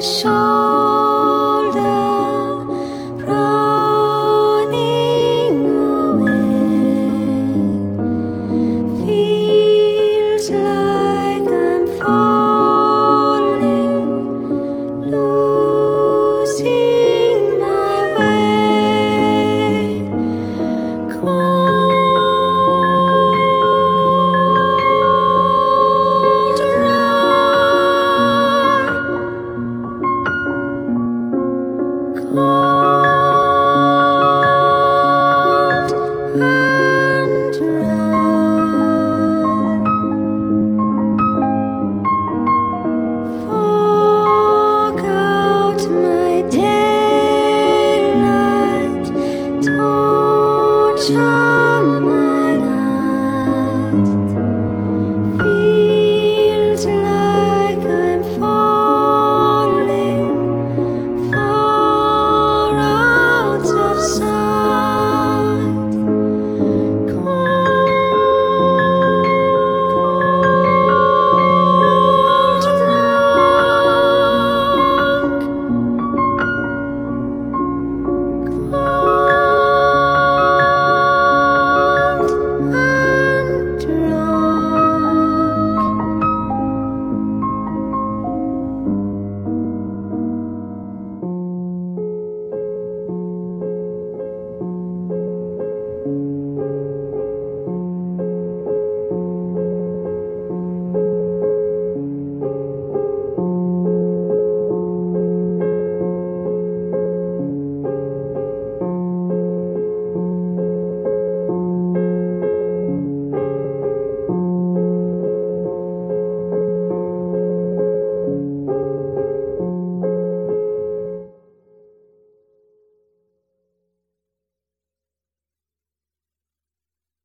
shoulder